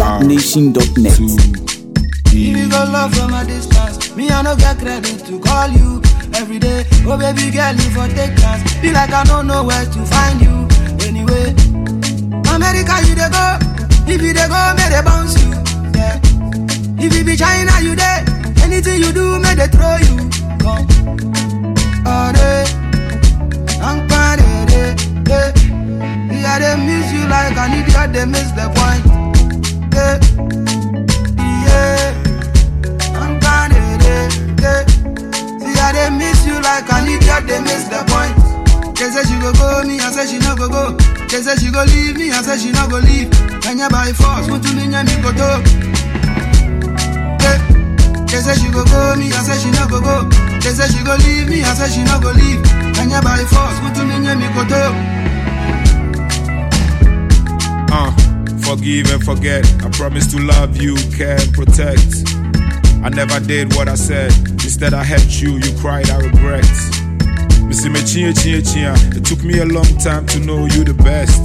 ZapNation.net. If you go love from a distance, me I no get credit to call you every day. Oh baby girl, you for take chance. Be like I don't know where to find you. Anyway, America you dey go, if you dey go, may they bounce you. Yeah. If you be China, you there. Anything you do, may they throw you. Come, oh day, I'm kind of day. Yeah, they miss you like an idiot, they miss the point. She no go leave. Can by force, to me leave me I forgive and forget. I promise to love you, care, and protect. I never did what I said. Instead, I hurt you. You cried, I regret. Missy me chia chia chia. It took me a long time to know you the best.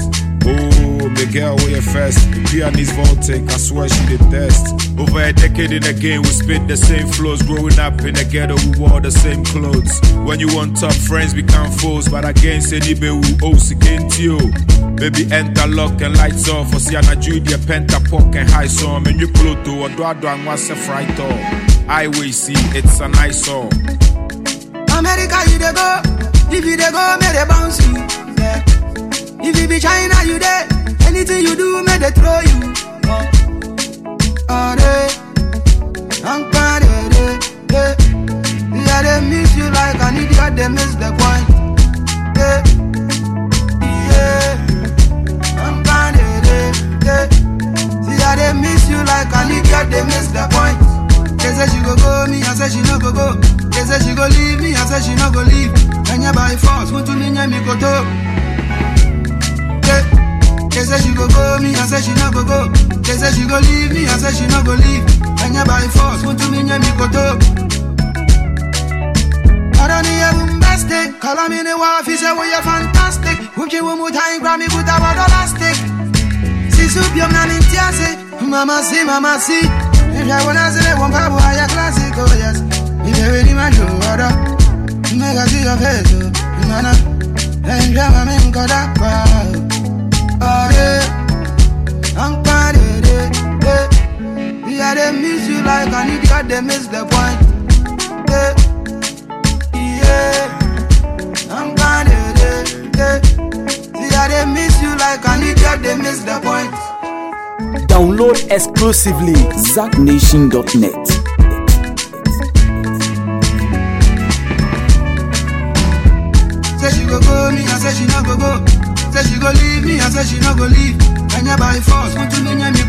Oh, Miguel, where you first? The pianist Voltaic, I swear she the best. Over a decade in the game, we spit the same flows. Growing up in the ghetto, we wore the same clothes. When you want top friends, become foes. But again, any who owes against you. Baby, enter lock and lights off. For see, Anna Julia, Penta, Pock, and High Song. And you Pluto, or oh, Dwado, and what's a fright oh? I will see, it's a nice song. America, you dey go. If you dey go, may they bounce you. Yeah. If you be China, you there. Anything you do, may they throw you. Oh, they, I'm kind of they, Yeah, they miss you like an idiot, they miss the point. Yeah, yeah, I'm kind of they, See how they miss you like an idiot, they miss the point. They say she go go, me I say she no go go. They say she go leave me, I say she no go leave. You by force, want to me me go to. Yeah. They say she go go, me I say she no go go. They say she go leave me, I say she no go leave. You by force, want to me me go to. I don't need a bombastic. The wife, he say, you're fantastic. You one more time, grab me, put a bottle elastic. Si supiam na nintiase, eh? mama si, mama si. If I wanna say one pabo, I classic, oh yes. If you really my show, order. Make I see your face, that crowd. Oh yeah, they miss you like an idiot, they miss the point. Eh, yeah, yeah, of yeah. They miss you like an idiot, they miss the point. Download exclusively ZapNation.net. Say she go go, me I say she no go go. Say she go leave me, I say she no go leave. And you by force, want to me.